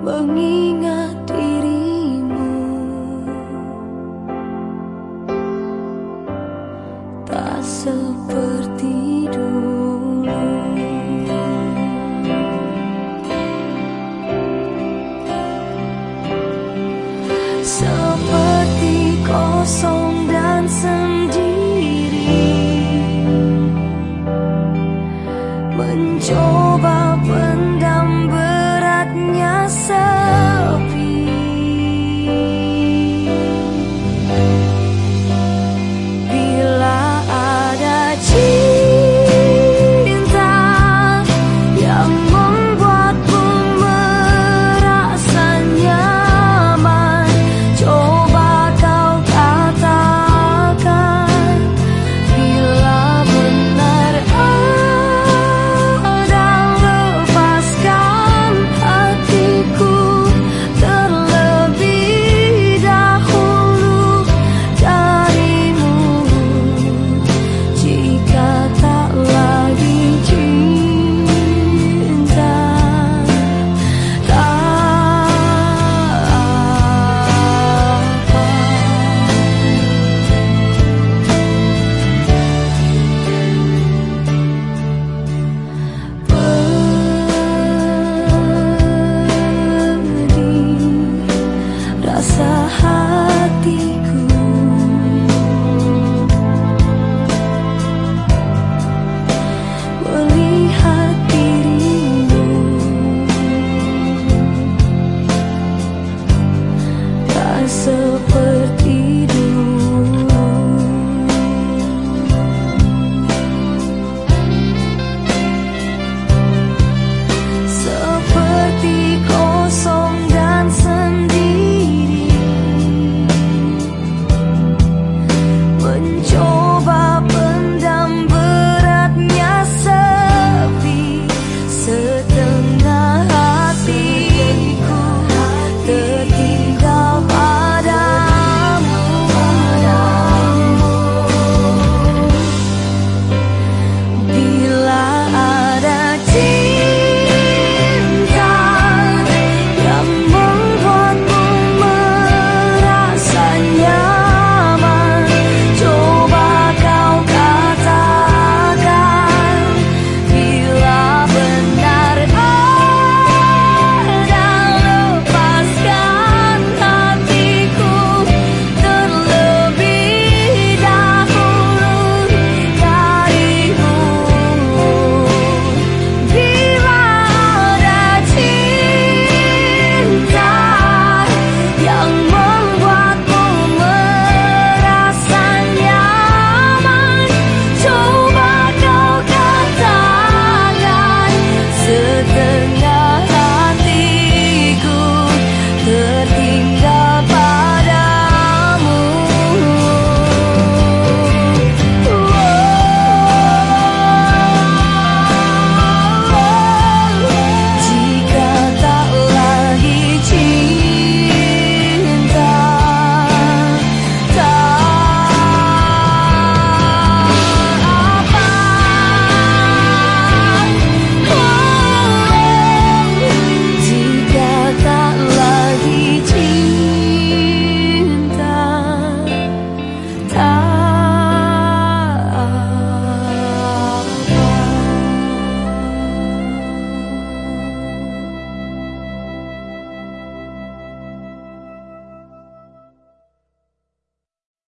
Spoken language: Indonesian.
mengingat dirimu. Tak seperti dulu. Seperti kosong dan sendiri. Mencoba pendam yourself